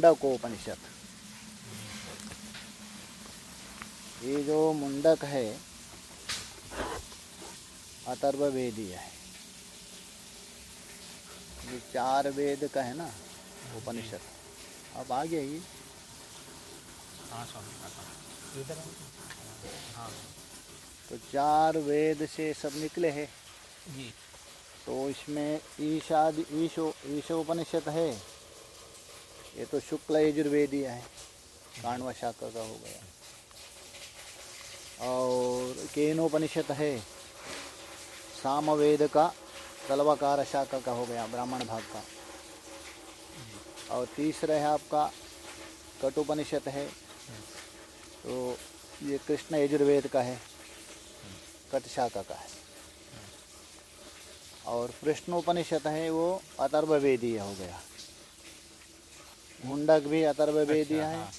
मुंडकोपनिषद। ये जो मुंडक है अतर्वेदीय है। ये चार वेद का है ना उपनिषद। अब आ गया ये तो चार वेद से सब निकले हैं। तो इसमें ईशादि ईशो ईशोपनिषद है। ये तो शुक्ल यजुर्वेदीय है काण्वा शाखा का हो गया। और केनोपनिषद है, सामवेद का, तलवाकार शाखा का हो गया, ब्राह्मण भाग का। और तीसरा है आपका, कटुपनिषद है तो ये कृष्ण यजुर्वेद का है कट शाखा का है। और कृष्णोपनिषद है वो अथर्ववेदीय हो गया। मुंडक भी अथर्ववेदीय अच्छा, है हाँ।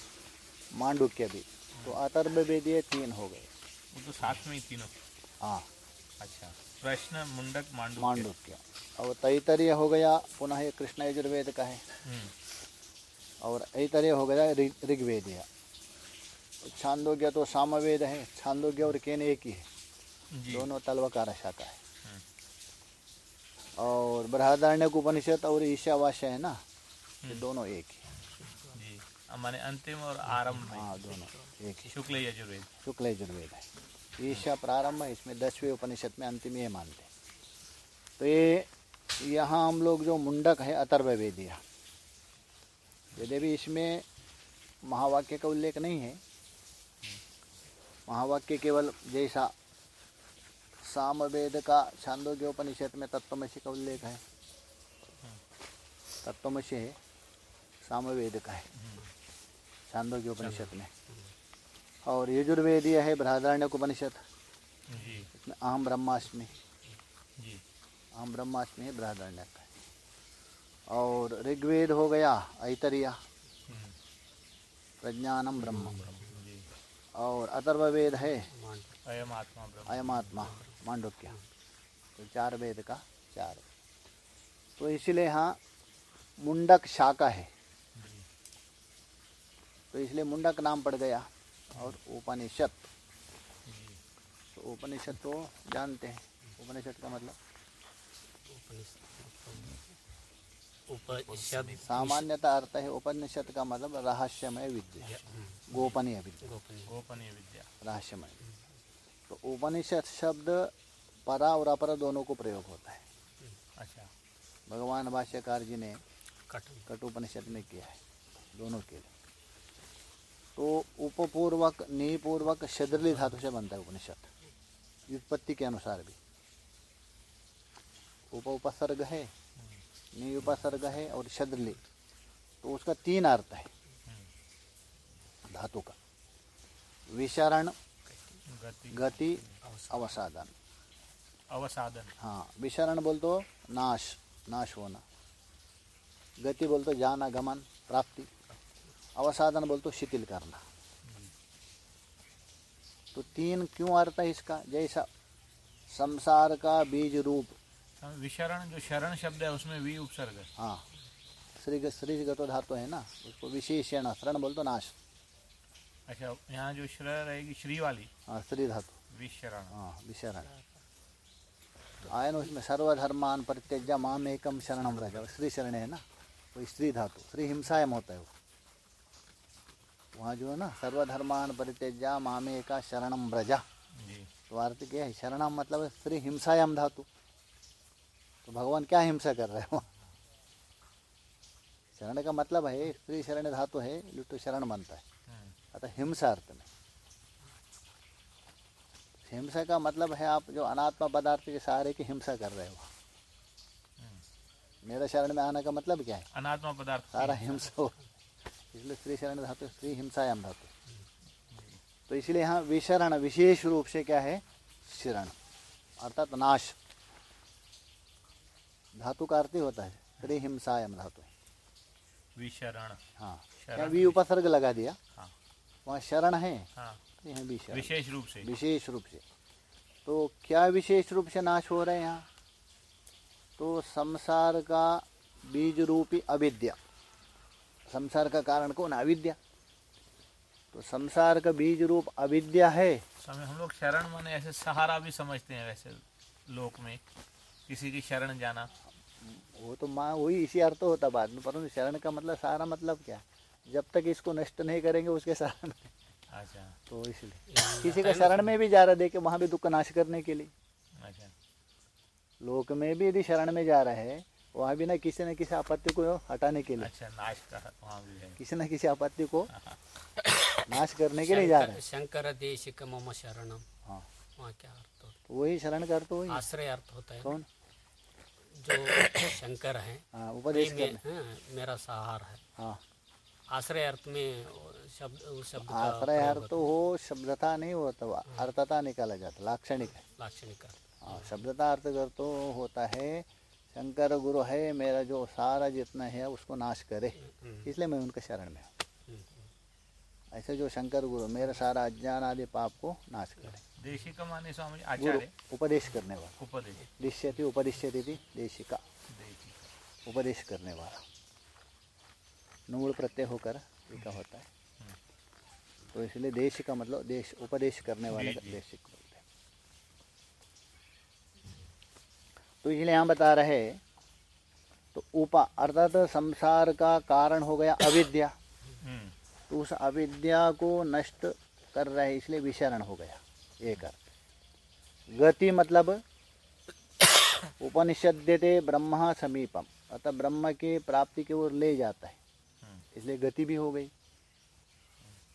मांडुक्य भी। तो अथर्ववेदीय तीन हो गए। वो तो साथ में ही तीनों। हाँ। अच्छा प्रश्न मुंडक मांडू मांडुक्य। और तैतरीय हो गया पुनः ये कृष्ण यजुर्वेद का है। और ऐतरीय हो गया ऋग- ऋग्वेदीय। छांदोग्य तो सामवेद है छांदोग्य और केन एक ही है। दोनों तलवकार शाखा है। हम्म। और बृहदारण्य उपनिषद और ईशावास्य है ना ये दोनों एक ही। माने अंतिम और आरंभ में। हाँ दोनों। एक। शुक्ल यजुर्वेद शुक्ल यजुर्वेद है ईशा प्रारंभ है इसमें दसवें उपनिषद में अंतिम ये मानते हैं। तो ये यहाँ हम लोग जो मुंडक है अतर्ववेदिया यद्यपि इसमें महावाक्य का उल्लेख नहीं है महावाक्य केवल जैसा सामवेद का छांदोग्य उपनिषद में तत्वमसी का उल्लेख है। तत्वमसी है सामवेद का है। छांदोग्य उपनिषद में। और यजुर्वेदीय है बृहदारण्यक उपनिषद। इसमें अहम ब्रह्माष्टमी। अहम ब्रह्माष्टमी है बृहदारण्यक का और ऋग्वेद हो गया ऐतरिया। हम्म, प्रज्ञानम ब्रह्म। और अथर्ववेद है अयम आत्मा अयमात्मा मांडुक्य। तो चार वेद का चार। तो इसलिए यहाँ मुंडक शाखा है। तो इसलिए मुंडक नाम पड़ गया और उपनिषद। तो उपनिषद तो जानते हैं। उपनिषद का मतलब? उपनिषद। सामान्यतः अर्थ है उपनिषद का मतलब रहस्यमय विद्या। गोपनीय विद्या। गोपनीय। गोपनीय विद्या। रहस्यमय। तो उपनिषद शब्द परा और अपरा दोनों को प्रयोग होता है। अच्छा। भगवान भाष्यकार जी ने कट उपनिषद में किया है दोनों के लिए। तो उपपूर्वक निपूर्वक शद्रली धातु से बनता है उपनिषद। व्युत्पत्ति के अनुसार भी। उप उपसर्ग है नि उपसर्ग है और शद्रली तो उसका तीन अर्थ है धातु का। विशरण गति अवसादन। अवसादन। हाँ विशरण बोल तो नाश नाश होना। गति बोल तो जाना गमन प्राप्ति। अवसादन बोल तो शिथिल करना। तो तीन क्यों अर्थ है इसका? जैसा संसार का बीज रूप। हाँ, विशरण जो शरण शब्द है उसमें वी उपसर्ग हाँ। श्री श्री गतो धातु है ना? उसको विशेषण शरण बोल तो नाश। अच्छा यहाँ जो श्र रहेगी श्री वाली। हाँ श्री धातु। विशरण। हाँ विशरण। आयन उसमें सर्वधर्मान परित्यज्य माम एकम शरणम रह श्री शरण है ना? वो स्त्री धातु। श्री हिंसायम होता है वो। वहाँ जो है ना सर्वधर्मान परित्यज्य मामे का शरणम ब्रजा तो अर्थ क्या है शरणम मतलब है श्री हिंसायम धातु। तो भगवान क्या हिंसा कर रहे हो शरण का मतलब है स्त्री शरण धातु है लुट शरण बनता है। हम्म, अतः हिंसा अर्थ में। हिंसा का मतलब है आप जो अनात्मा पदार्थ के सहारे की हिंसा कर रहे हो। मेरा शरण में आने का मतलब क्या है? अनात्मा पदार्थ सारा हिंसा हो। इसलिए स्त्री शरण धातु स्त्री हिंसायाम धातु। तो इसलिए यहाँ विशरण विशेष रूप से क्या है? शरण अर्थात नाश। धातु का अर्थ ही होता है स्त्री हिंसायम धातु। विशरण। हाँ क्या वी उपसर्ग लगा दिया? हाँ। वहाँ शरण है? हाँ। तो यहाँ भी शरण विशेष रूप से। विशेष रूप से। तो क्या विशेष रूप से नाश हो रहे हैं यहाँ? तो संसार का बीज रूपी अविद्या। संसार का कारण कौन? अविद्या। तो संसार का बीज रूप अविद्या है। स्वामी हम लोग शरण माने ऐसे सहारा भी समझते हैं वैसे लोक में। किसी की शरण जाना। वो तो माँ वही इसी अर्थ होता बाद में। परंतु शरण का मतलब सहारा मतलब क्या? जब तक इसको नष्ट नहीं करेंगे उसके शरण में। अच्छा। तो इसलिए। किसी का शरण में भी जा रहा देखे वहाँ भी दुख का नाश करने के लिए। अच्छा। लोक में भी यदि शरण में जा रहा हैं वहाँ भी ना किसी न किसी आपत्ति को हटाने के लिए। अच्छा नाश का वहाँ भी है। किसी न किसी आपत्ति को नाश करने के लिए जा रहे हैं। शंकर देशिक मम शरणम हाँ। वहाँ क्या अर्थ होता तो वही शरण कर तो वही आश्रय अर्थ होता है। कौन? जो शंकर है हाँ उपदेश मे- करने हाँ, मेरा सहार है। हाँ। आश्रय अर्थ में शब्द उस शब्द का आश्रय अर्थ हो। शब्दता नहीं होता वो अर्थता निकाला जाता लाक्षणिक है। लाक्षणिक अर्थ। हाँ शब्दता अर्थ कर तो होता है शंकर गुरु है मेरा जो सारा जितना है उसको नाश करे। हम्म, इसलिए मैं उनके शरण में हूँ। हम्म, ऐसे जो शंकर गुरु मेरा सारा अज्ञान आदि पाप को नाश करे। देशी का माने स्वामी आचार्य? उपदेश करने वाला। उपदेश। दिश्यति उपदिश्यति थी देशिका। उपदेश करने वाला। नूल प्रत्यय होकर होता है। तो इसलिए देश का मतलब देश उपदेश करने वाले का। देशिक बोलते हैं तो इसलिए यहाँ बता रहे तो उपा अर्थात संसार का कारण हो गया अविद्या। हम्म। तो उस अविद्या को नष्ट कर रहे इसलिए विशरण हो गया एक अर्थ। गति मतलब उपनिषद्यते ब्रह्म समीपम अतः ब्रह्म के प्राप्ति की ओर ले जाता है हम्म। इसलिए गति भी हो गई।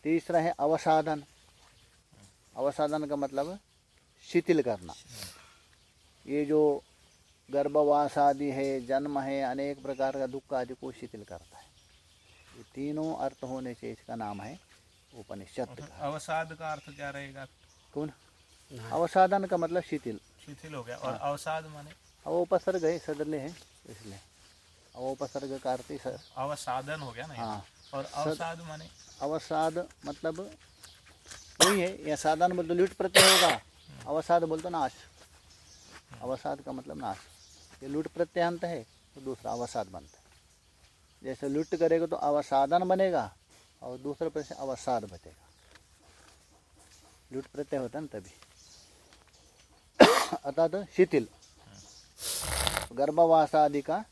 तीसरा है अवसाधन अवसाधन का मतलब शिथिल करना। ये जो गर्भवास आदि है जन्म है अनेक प्रकार का दुख आदि को शिथिल करता है। ये तीनों अर्थ होने से इसका नाम है उपनिषद का। अवसाद का अर्थ क्या रहेगा? कौन? हाँ, अवसाधन का मतलब शिथिल। शिथिल हो गया। और अवसाद माने? अवोपसर्ग है सदल्य है इसलिए। अवोपसर्ग का अर्थ ही अवसाधन हो गया ना हाँ। और अवसाद माने? अवसाद मतलब वही है यह साधन बोल तो लुट प्रत्यय होगा। अवसाद बोल तो नाश। अवसाद का मतलब नाश। ये लुट प्रत्यांत है तो दूसरा अवसाद बनता है। जैसे लुट करेगा तो अवसाधन बनेगा, और दूसरे पर से अवसाद बचेगा। लुट प्रत्यय होता है ना तभी। अर्थात शिथिल। गर्भवास आदि का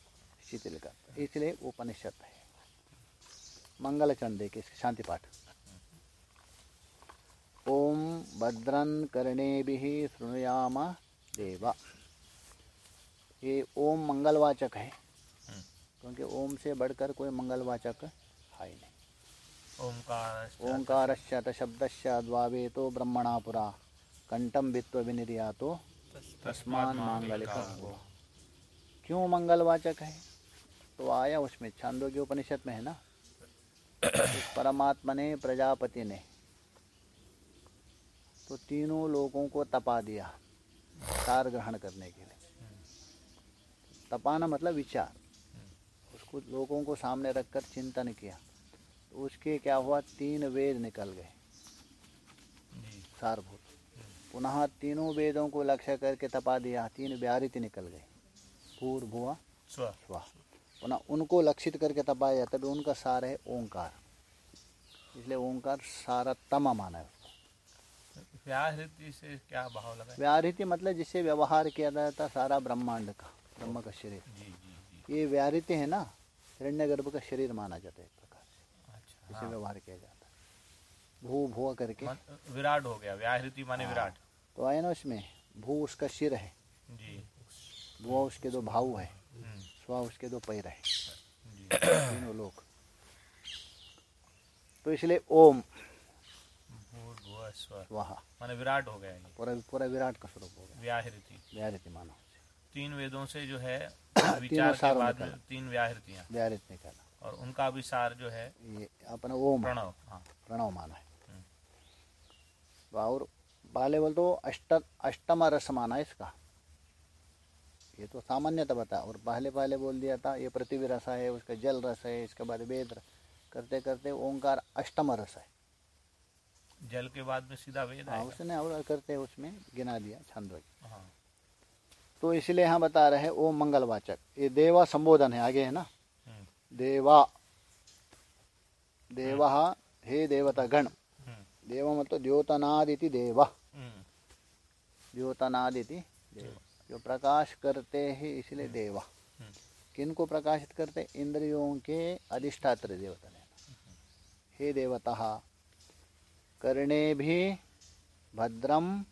शिथिल करता इसलिए उपनिषद है। मंगल चंदे के शांति पाठ। ओम भद्रन कर्णेभिः शृणुयाम देवा। ये ओम मंगलवाचक है। हम्म। क्योंकि ओम से बढ़कर कोई मंगलवाचक है ही नहीं। ओमकार ओंकारश्च शब्दश्च द्वावेतो ब्रह्मणा पुरा कंठम वित्व विनिर्यातो तस्मान मांगलिक क्यों मंगलवाचक है? तो आया उसमें छांदोग्य उपनिषद में है ना? परमात्मा ने प्रजापति ने तो तीनों लोगों को तपा दिया सार ग्रहण करने के लिए। तपाना मतलब विचार। उसको लोगों को सामने रखकर चिंतन किया। तो उसके क्या हुआ? तीन वेद निकल गए। सारभूत। पुनः तीनों वेदों को लक्ष्य करके तपा दिया। तीन व्यारित निकल गए। पूर्व भुआ स्व। पुनः उनको लक्षित करके तपाया जाता तभी उनका सार है ओंकार। इसलिए ओंकार सारतम माना है उसको। व्याहृति से क्या भाव लगा? व्याहृति मतलब जिससे व्यवहार किया जाता सारा ब्रह्मांड का। ब्रह्म का शरीर। जी जी जी। ये व्याहृति है ना हिरण्य गर्भ का शरीर माना जाता है एक प्रकार से। अच्छा जिसे हाँ। व्यवहार किया जाता है। भू भुआ करके। विराट हो गया व्याहृति माने विराट। तो आए ना उसमें भू उसका सिर है। जी। भुआ उसके दो भाऊ है। हम्म, स्वा उसके दो पैर है। तीनों लोग। तो इसलिए ओम। भूर्भुवः स्व। वह। माने विराट हो गया पूरा पूरा विराट का स्वरूप हो गया। व्याहृति। व्याहृति मानो। तीन वेदों से जो है विचार के बाद में तीन व्याहृतियाँ। व्याहृत निकाला। और उनका सार जो है ये अपना ओम। प्रणव हाँ। प्रणव माना है। हम्म। और पहले बोल तो अष्ट अष्टम रस माना है इसका। ये तो सामान्यतः बता और पहले पहले बोल दिया था ये पृथ्वी रस है उसका जल रस है इसके बाद वेद रस करते करते ओंकार अष्टम रस है। जल के बाद में सीधा वेद हाँ उसने और करते उसमें गिना दिया छंदोग्य हाँ। तो इसलिए यहाँ बता रहे हैं ओम मंगलवाचक। ये देवा संबोधन है आगे है ना? हम्म, देवा। देव हे देवतागण। गण देव मतलब द्योतनादिति देव। हम्म, द्योतनादिति देव। जो प्रकाश करते हैं इसलिए देव। हम्म, किनको प्रकाशित करते? इंद्रियों के अधिष्ठात्र देवता ने हे देवता कर्णे भी भद्रम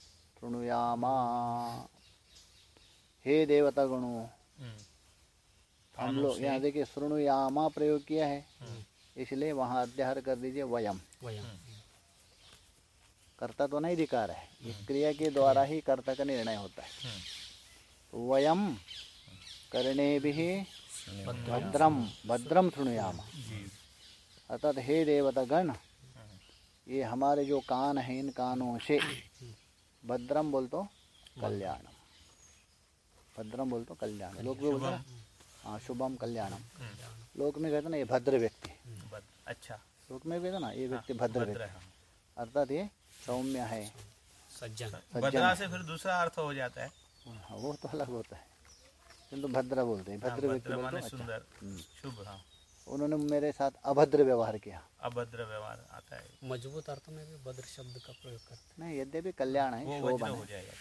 शृणुयामा। हे देवता गणों हम्म, हम लोग यहाँ देखिए शृणुयामा प्रयोग किया है। इसलिए वहाँ अध्याहार कर दीजिए वयम। कर्ता तो नहीं दिखा रहा है। इस क्रिया के द्वारा ही कर्ता का निर्णय होता है। वयम करणे भी भद्रम भद्रम शृणुयामा जी। अर्थात हे देवता गण ये हमारे जो कान है इन कानों से भद्रम बोल तो कल्याणम भद्रम बोल तो कल्याण। लोक भी बोलते हैं हाँ शुभम कल्याणम लोक में कहते ना ये भद्र व्यक्ति। अच्छा। लोक में कहते ना ये व्यक्ति भद्र व्यक्ति। अर्थात ये सौम्य है। सज्जन। भद्रा से फिर दूसरा अर्थ हो जाता है। हाँ, वो तो अलग होता है। किंतु भद्र बोलते हैं। हाँ, भद्र व्यक्ति बोलते हैं, अच्छा। सुंदर। हम्म। शुभ हाँ। उन्होंने मेरे साथ अभद्र व्यवहार किया। अभद्र व्यवहार आता है। मज़बूत अर्थ में भी भद्र शब्द का प्रयोग करते हैं। नहीं यद्यपि कल्याण है वो हो। जाएगा।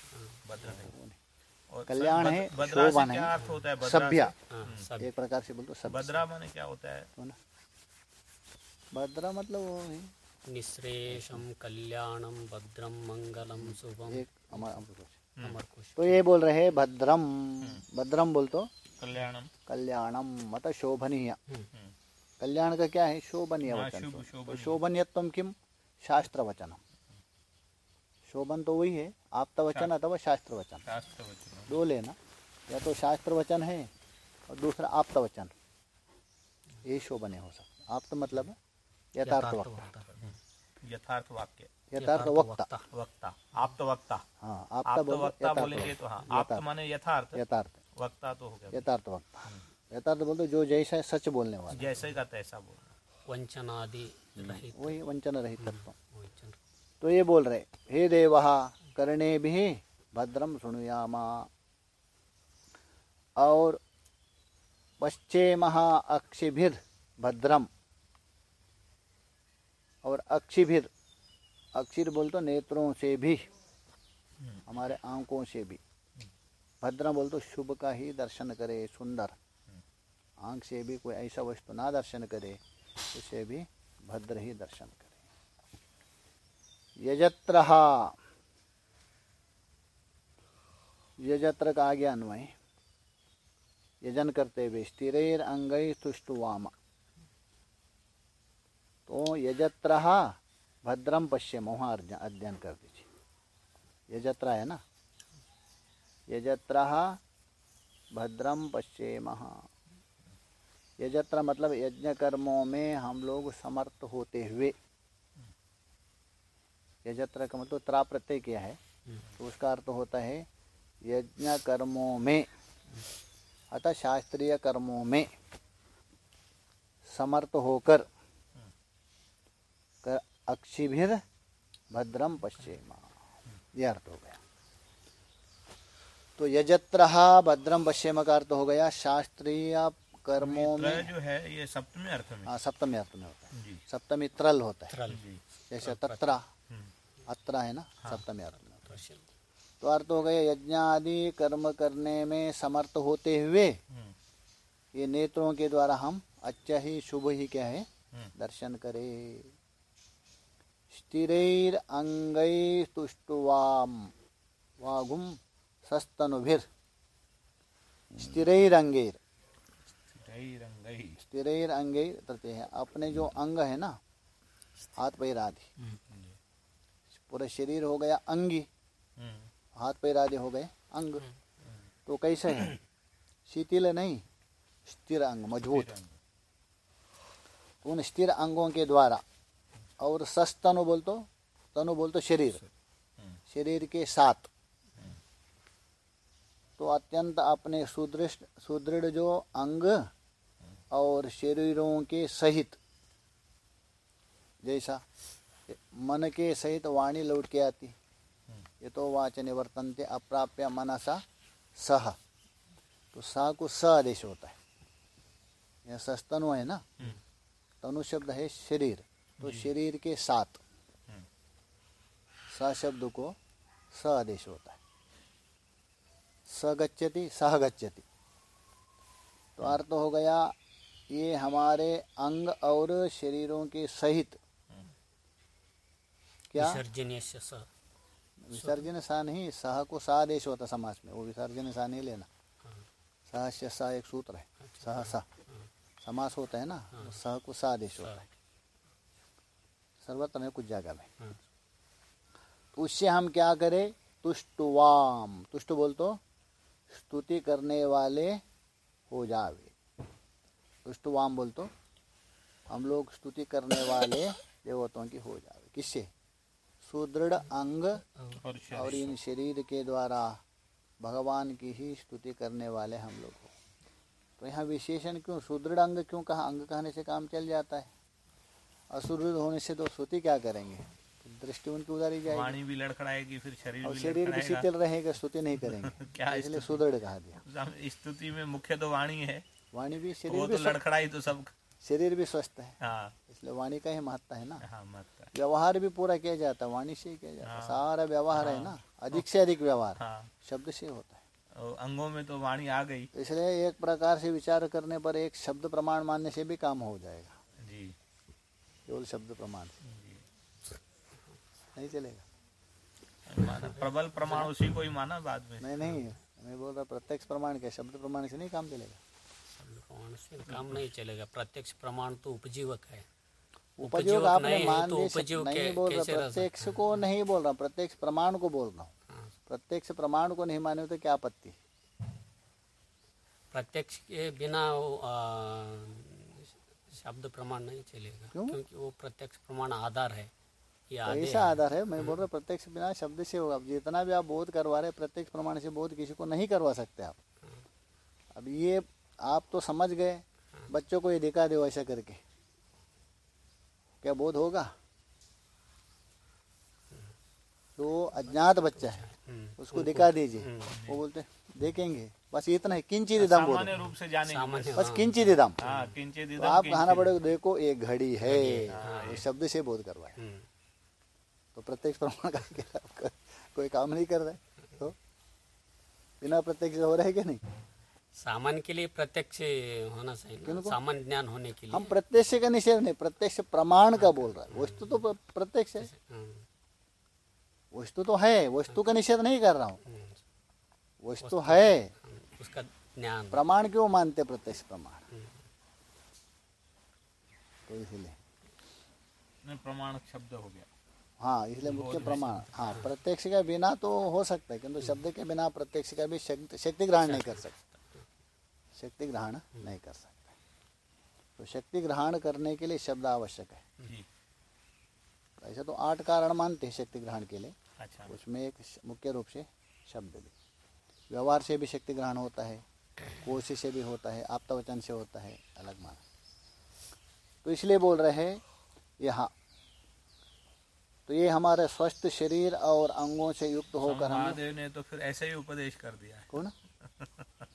भद्र कल्याण है, शोभन है, अर्थ होता है भद्रा सभ्य। एक प्रकार से बोलते भद्रा माने क्या होता है? तो ना? भद्रा मतलब वो है, निश्रेषम कल्याणम भद्रम मंगलम शुभम। एक अमर अमर कुछ अमर कुश तो ये बोल रहे हैं भद्रम भद्रम बोल तो कल्याणम कल्याणम मतलब शोभनीय। हम्म, हम्म, कल्याण का क्या है? शोभनीय हाँ, वचन शुभ, तो शोभनीयत्व किम शास्त्र वचनम शोभन तो वही है आपता वचन अथवा शास्त्र वचन शास्त्र वचन दो लेना या तो शास्त्र वचन है और दूसरा आप्त वचन। ये शोभनीय हो सकता आप्त मतलब यथार्थ वक्ता। यथार्थ वाक्य। यथार्थ वक्ता। वक्ता। आप तो वक्ता। हाँ आप तो वक्ता यथार्थ बोलेंगे तो हाँ। वक्ता। आप तो माने यथार्थ। यथार्थ। वक्ता तो हो गया। यथार्थ वक्ता। यथार्थ बोलते जो जैसा है सच बोलने वाला। जैसे का तैसा बोलना। वंचनादि वही वंचन रहित तत्व। तो ये बोल रहे हे देव करणे भी भद्रम सुनुयामा और पश्चे महा अक्षिभिर भद्रम। और अक्षिभिर, अक्षिर बोल तो नेत्रों से भी, हमारे आँखों से भी। भद्रम बोल तो शुभ का ही दर्शन करे, सुंदर। आँख से भी कोई ऐसा वस्तु ना दर्शन करे, उसे भी भद्र ही दर्शन करे। यजत्र यजत्र का आगे अन्वय। यजन करते हुए स्थिर अंगई तुष्टुवाम तो यजत्र भद्रम पश्चिम वहाँ अध्ययन कर दीजिए। यजत्र है ना? यजत्र भद्रम पश्चिम यजत्र मतलब यज्ञ कर्मों में हम लोग समर्थ होते हुए। यजत्र का मतलब त्रा प्रत्यय किया है? तो उसका अर्थ होता है यज्ञ कर्मों में। अतः शास्त्रीय कर्मों में समर्थ होकर कर अक्षिभिर भद्रम पश्चिम यह अर्थ हो गया। तो यजत्र भद्रम पश्चिम का अर्थ हो गया। शास्त्रीय कर्मों में जो है ये सप्तमी अर्थ में। हाँ सप्तमी अर्थ में होता है। सप्तमी त्रल होता है। जैसे तत्रा हम्म, अत्र है ना सप्तमी अर्थ में प्रश्न तो अर्थ हो गया यज्ञ आदि कर्म करने में समर्थ होते हुए हम्म, ये नेत्रों के द्वारा हम अच्छा ही शुभ ही क्या है? हम्म, दर्शन करे। स्थिर अंगै तुष्टुवाम वागुम सस्तनुभिर। अंगैर। स्थिरै रंगै स्थिरैर अंगैर है। अपने जो अंग है ना हाथ पैर आदि। पूरा शरीर हो गया अंगी। हम्म, हाथ पैर आदि हो गए अंग। तो कैसे है? शिथिल नहीं स्थिर अंग मज़बूत। उन स्थिर अंगों के द्वारा। और सस्तनु बोल तो तनु बोल तो शरीर हम्म, शरीर के साथ। तो अत्यंत अपने सुदृष्ट सुदृढ़ जो अंग और शरीरों के सहित जैसा मन के सहित वाणी लौट के आती। ये तो वाच निवर्तनते अप्राप्य मनसा सह तो सा को स आदेश होता है। यह सस्तनु है ना? तनु शब्द है शरीर। तो शरीर के साथ। हम्म। स शब्द को स आदेश होता है। स गच्छति सह गच्छति। तो अर्थ हो गया ये हमारे अंग और शरीरों के सहित। क्या? विसर्जन सा नहीं सह को सा आदेश होता समाज में वो विसर्जन सा नहीं लेना। सह से एक सूत्र है सह सा। समास होता है ना तो सह को सा आदेश होता है। सर्वत्र में कुछ जगह में। हाँ। तो उससे हम क्या करें? तुष्टवाम। तुष्ट बोल तो स्तुति करने वाले हो जावे। तुष्टवाम बोल तो हम लोग स्तुति करने वाले देवताओं की हो जावे। किससे? सुदृढ़ अंग और इन शरीर के द्वारा भगवान की ही स्तुति करने वाले हम लोग हो। तो यहाँ विशेषण क्यों? सुदृढ़ अंग क्यों कहा? अंग कहने से काम चल जाता है। असुदृढ़ होने से तो स्तुति क्या करेंगे? दृष्टि उनकी उधारी जाएगी। वाणी भी लड़खड़ाएगी फिर शरीर और भी शरीर भी शीतल रहेगा स्तुति नहीं करेंगे। क्या इसलिए सुदृढ़ कहा दिया स्तुति में मुख्य तो वाणी है। वाणी भी शरीर तो लड़खड़ाई तो सब शरीर भी स्वस्थ है। हाँ। इसलिए वाणी का ही महत्व है ना। हाँ व्यवहार भी पूरा किया जाता है वाणी से ही किया जाता है। हाँ। सारा व्यवहार है ना अधिक से अधिक व्यवहार। शब्द से होता है। अंगों में तो वाणी आ गई। इसलिए एक प्रकार से विचार करने पर एक शब्द प्रमाण मानने से भी काम हो जाएगा। जी। केवल शब्द प्रमाण नहीं चलेगा। प्रबल प्रमाण उसी को ही माना बाद में। नहीं नहीं। मैं बोल रहा प्रत्यक्ष प्रमाण क्या? शब्द प्रमाण से नहीं काम चलेगा। प्रमाण से काम नहीं चलेगा। प्रत्यक्ष प्रमाण तो उपजीवक है। उपजीवक आपने मान तो उपजीवक नहीं बोल रहा प्रत्यक्ष को नहीं बोल रहा प्रत्यक्ष प्रमाण को बोल रहा हूँ। हाँ। प्रत्यक्ष प्रमाण को नहीं माने तो क्या आपत्ति? प्रत्यक्ष के बिना शब्द प्रमाण नहीं चलेगा। क्यों? क्योंकि वो प्रत्यक्ष प्रमाण आधार है ऐसा आधार है मैं बोल रहा हूँ प्रत्यक्ष बिना शब्द से होगा। जितना भी आप बोध करवा रहे प्रत्यक्ष प्रमाण से बोध किसी को नहीं करवा सकते आप। अब ये आप तो समझ गए बच्चों को ये दिखा दो ऐसा करके। क्या बोध होगा? जो अज्ञात बच्चा है हम्म। उसको दिखा दीजिए। वो बोलते देखेंगे बस इतना है किंचित दाम सामान्य रूप से जाने बस हाँ। किंचित दाम? हाँ तो आप कहना पड़ेगा देखो एक घड़ी है वो शब्द से बोध करवाए। हम्म। तो प्रत्यक्ष प्रमाण का कोई काम नहीं कर रहा है तो बिना प्रत्यक्ष हो रहा है कि नहीं? सामान्य के लिए प्रत्यक्ष होना चाहिए सामान्य ज्ञान होने के लिए। हम प्रत्यक्ष का निषेध नहीं प्रत्यक्ष प्रमाण का बोल रहा है। वस्तु तो प्रत्यक्ष है। हम्म, वस्तु तो है वस्तु का निषेध नहीं कर रहा हूँ। हम्म, वस्तु है। उसका ज्ञान। प्रमाण क्यों मानते प्रत्यक्ष प्रमाण? तो इसलिए। प्रमाण शब्द हो गया। हाँ इसलिए मुख्य प्रमाण। हाँ प्रत्यक्ष के बिना तो हो सकता है किंतु शब्द के बिना प्रत्यक्ष का भी शक्ति शक्ति ग्रहण नहीं कर सकता। शक्ति ग्रहण नहीं कर सकता। तो शक्ति ग्रहण करने के लिए शब्द आवश्यक है। ऐसा तो आठ कारण मानते हैं शक्ति ग्रहण के लिए। अच्छा। उसमें एक मुख्य रूप से शब्द भी। व्यवहार से भी शक्ति ग्रहण होता है कोशिश से भी होता है आप्तवचन से होता है अलग माना। तो इसलिए बोल रहे हैं यहाँ। तो ये हमारे स्वस्थ शरीर और अंगों से युक्त होकर हम महादेव ने तो फिर ऐसे ही उपदेश कर दिया कौन?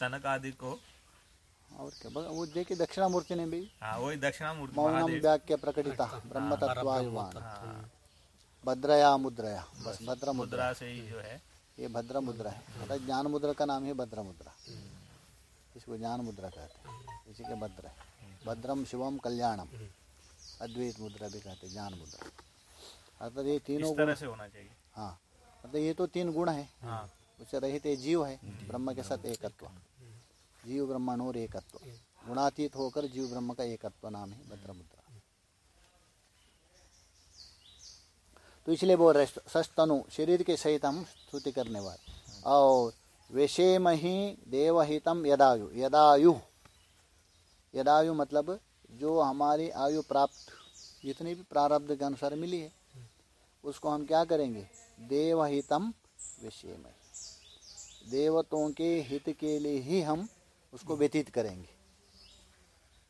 सनक आदि को और क्या? बस वो देखिए दक्षिणामूर्ति ने भी हाँ वही दक्षिणामूर्ति मौनम व्याक्य प्रकटिता ब्रह्म तत्वायुवान हाँ। भद्रया मुद्रया बस भद्र मुद्रा से ही जो है। ये भद्र मुद्रा है। मतलब ज्ञान मुद्रा का नाम है भद्र मुद्रा इसको ज्ञान मुद्रा कहते हैं। इसी के भद्र है। भद्रम शिवम कल्याणम। अद्वैत मुद्रा भी कहते हैं ज्ञान मुद्रा। अर्थात ये तीनों गुण तरह से होना चाहिए। हाँ। मतलब ये तो तीन गुण है। हाँ। उससे रहित जीव है ब्रह्म के साथ एकत्व। जीव ब्रह्मणोर एकत्व गुणातीत होकर जीव ब्रह्म का एकत्व नाम है भद्र मुद्रा तो इसलिए बोल रहे सस्तनु, शरीर के सहित हम स्तुति करने वाले। और वेशेम ही देवहितम यदायु यदायु। यदायु मतलब जो हमारी आयु प्राप्त, जितनी भी प्रारब्ध के अनुसार मिली है, उसको हम क्या करेंगे? देवहितम विषय में देवतों के हित के लिए ही हम उसको व्यतीत करेंगे।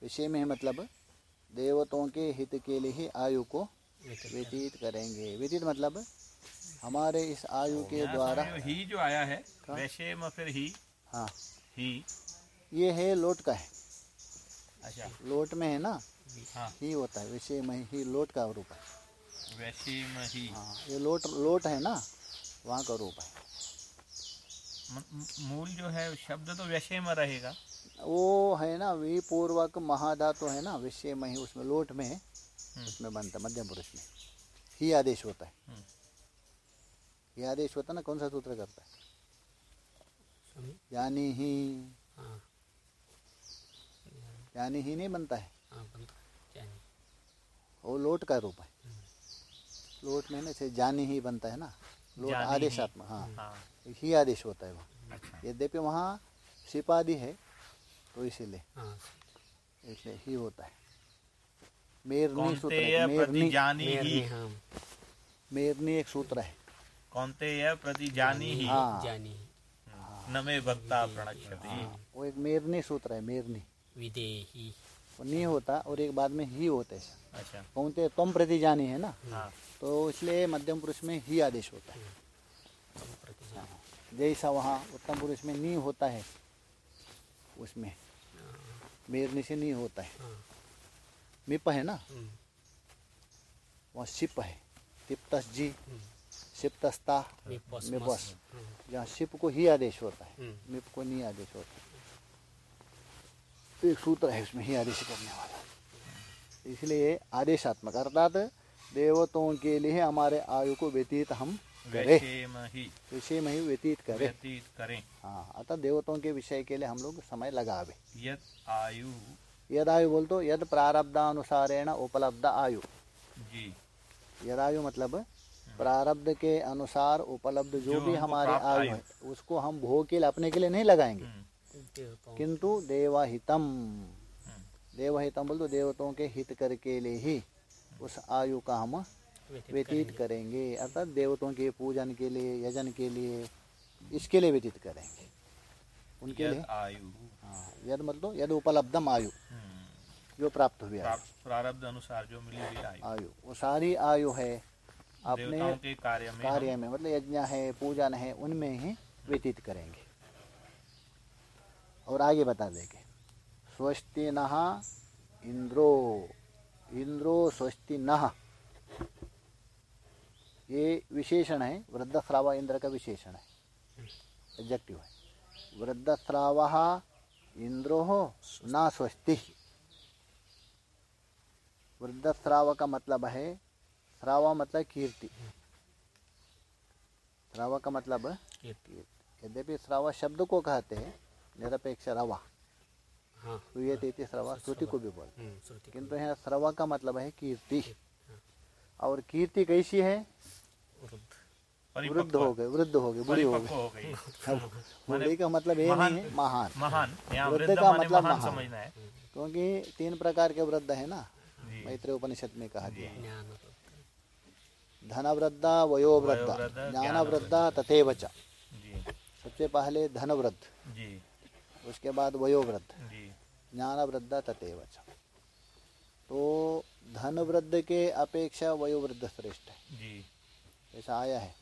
विषय में मतलब देवतों के हित के लिए ही आयु को व्यतीत करेंगे। व्यतीत मतलब हमारे इस आयु के द्वारा ही जो आया है वैसे फिर ही। हाँ। ही। ये है लोट का है। अच्छा। लोट में है ना? हाँ। ही होता है विषय में ही लोट का रूप है। वैसे में ही। हाँ ये लोट लोट है ना? वहाँ का रूप है। मूल जो है शब्द तो वैसे में रहेगा। वो है ना वी पूर्वक महाधातु है ना विषय में ही उसमें लोट में हम्म। उसमें बनता मध्यम पुरुष में। ही आदेश होता है। हम्म। ही आदेश होता है ना कौन सा सूत्र करता है? यानी ही। हाँ। यानी ही नहीं बनता है। हाँ बनता वो लोट का रूप है। लोट में ना से जानी ही बनता है ना। लोट जानी ही। आदेशात्मक हाँ। हाँ। आदेश होता है वहाँ। अच्छा। यद्यपि वहाँ सिपादी है तो इसीलिए। हाँ। इसलिए ही होता है। मेरनी सूत्र मेरनी प्रतिजानी ही। मेरनी। एक सूत्र है। कौनते प्रतिजानी ही। हाँ। जानी न मे भक्ता प्रणक्षति। वो एक मेरनी सूत्र है मेरनी। विदेही। वो नहीं होता और एक बाद में ही होते है। अच्छा। कौनते तुम प्रति जानी है ना? हाँ। तो इसलिए मध्यम पुरुष में ही आदेश होता है। जैसा वहाँ उत्तम पुरुष में नी होता है उसमें मेरनी से नी होता है। हाँ। मिप है ना? हम्म, वहाँ सिप है। तिप्तस जी हम्म, सिप्तस्ता मिपस हाँ, जहाँ सिप को ही आदेश होता है। हम्म, मिप को नहीं आदेश होता तो एक सूत्र है उसमें ही आदेश करने वाला। इसलिए आदेशात्मक अर्थात देवताओं के लिए हमारे आयु को व्यतीत हम ही। विषय में ही व्यतीत करें। व्यतीत करें। हाँ अतः देवताओं के विषय के लिए हम लोग समय लगावे। यद आयु। यद आयु बोल तो यद प्रारब्धानुसारेण उपलब्ध आयु। जी। यद आयु मतलब प्रारब्ध के अनुसार उपलब्ध जो, जो भी हमारे आयु आयु। है उसको हम भोग के लिए अपने के लिए नहीं लगाएँगे। हम्म, किंतु देवहितम। हम्म, देवहितम बोल तो देवताओं के हित कर के लिए ही। उस आयु का हम व्यतीत करेंगे। अर्थात देवताओं के पूजन के लिए यजन के लिए इसके लिए व्यतीत करेंगे। उनके लिए? आयु। हाँ यद मतलब यद उपलब्धम आयु। हम्म, जो प्राप्त हुई आयु। प्रारब्ध अनुसार जो मिली हुई आयु। आयु वो सारी आयु है। अपने कार्य में कार्य में मतलब यज्ञ है पूजन है उनमें ही व्यतीत करेंगे। और आगे बता देंगे। स्वस्ति नह इंद्रो। इंद्रो स्वस्ति नह ये विशेषण है वृद्धश्रावा इंद्र का विशेषण है। एडजेक्टिव है। वृद्धश्राव इंद्रो न स्वस्ति। वृद्धश्राव का मतलब है श्रावा मतलब कीर्ति। श्रावा का मतलब कीर्ति। यद्यपि श्रावा शब्द को कहते हैं निरपेक्ष रवा। श्रूयते इति श्रवा श्रुति को भी बोलते हम्म, श्रुति किंतु यहाँ श्रवा का मतलब है कीर्ति। और कीर्ति कैसी है? वृद्ध। हो गए वृद्ध हो गए बुरी हो गई। बुरी का मतलब ये महान- नहीं है महान। महान। वृद्ध वृद्ध का मतलब महान है। क्योंकि तीन प्रकार के वृद्ध है ना जी। मैत्रेय उपनिषद में कहा गया। है धन वृद्धा वयो वृद्धा ज्ञान वृद्धा तथेव च जी। सबसे पहले धन वृद्ध उसके बाद वयो वृद्ध जी ज्ञान वृद्ध तथेव तो धन वृद्ध के अपेक्षा वयो वृद्ध श्रेष्ठ है। जी। ऐसा आया है।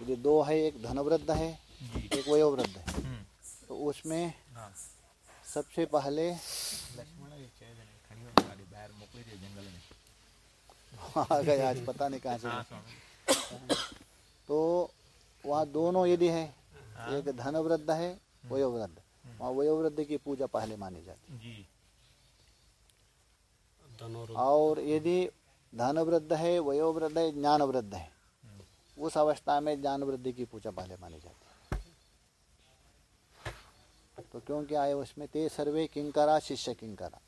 यदि दो है एक धन वृद्ध है जी। एक वयो वृद्ध है। हम्म, तो उसमें हाँ। सबसे पहले आ गए आज पता नहीं कहाँ हाँ से तो वहाँ दोनों यदि है हाँ। एक धन वृद्ध है वयो वृद्ध वहाँ वयो वृद्ध की पूजा पहले मानी जाती जी। है और यदि धन वृद्ध है वयो वृद्ध है ज्ञान वृद्ध है उस अवस्था में ज्ञान वृद्धि की पूजा पहले मानी जाती है। तो क्योंकि आए उसमें ते सर्वे किंकरा शिष्य किंकरा।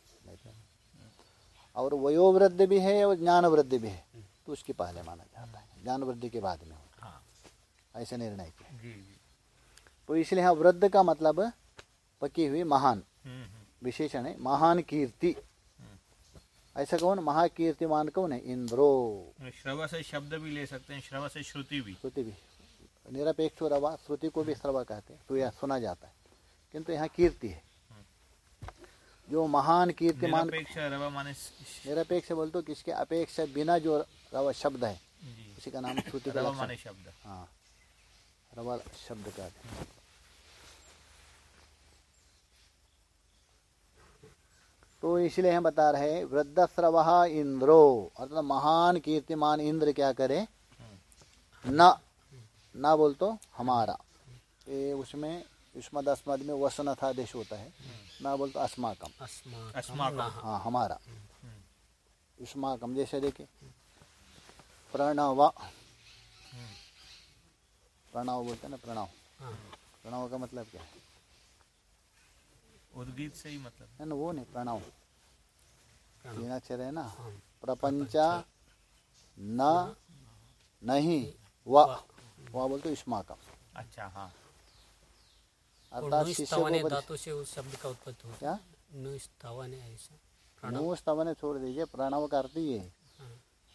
और वयो वृद्ध भी है और ज्ञान वृद्धि भी है तो उसकी पहले माना जाता है। ज्ञान वृद्धि के बाद में होता हाँ। है। ऐसे निर्णय किया। तो इसलिए यहाँ वृद्ध का मतलब पकी हुई महान। विशेषण है महान कीर्ति। ऐसा कौन? महाकीर्तिमान कौन है? इंद्रो। श्रव से शब्द भी ले सकते हैं श्रव से श्रुति भी। श्रुति भी। निरपेक्ष रवा श्रुति को भी श्रवा कहते हैं तो यह सुना जाता है। किंतु यहाँ कीर्ति है। जो महान कीर्तिमान निरपेक्ष बोल तो किसके अपेक्षा बिना जो रवा शब्द है। उसी का नाम श्रुति का शब्द। हाँ। रवा शब्द कहते हैं। तो इसलिए हम बता रहे हैं वृद्धस्रव इंद्रो। अर्थात महान कीर्तिमान इंद्र क्या करे? न न बोल तो हमारा। ये उसमें युष्मद अस्मद में वसन था देश होता है। ना बोल तो अस्माकम अस्माकं। अस्माकं। हाँ हमारा। युष्माकम जैसे देखे प्रणव। प्रणव बोलते हैं ना प्रणव। हाँ, प्रणव का मतलब क्या है? उद्गीत से ही मतलब। है ना वो नहीं प्रणव। तीन अक्षर है ना। हाँ, प्रपंच न नहीं व। व। बोलते युष्माकम। अच्छा हाँ। अर्थात शिष्य को धातु से उस शब्द का उत्पत्ति क्या? है ऐसा। छोड़ दीजिए प्रणव का अर्थ ही। है। हाँ,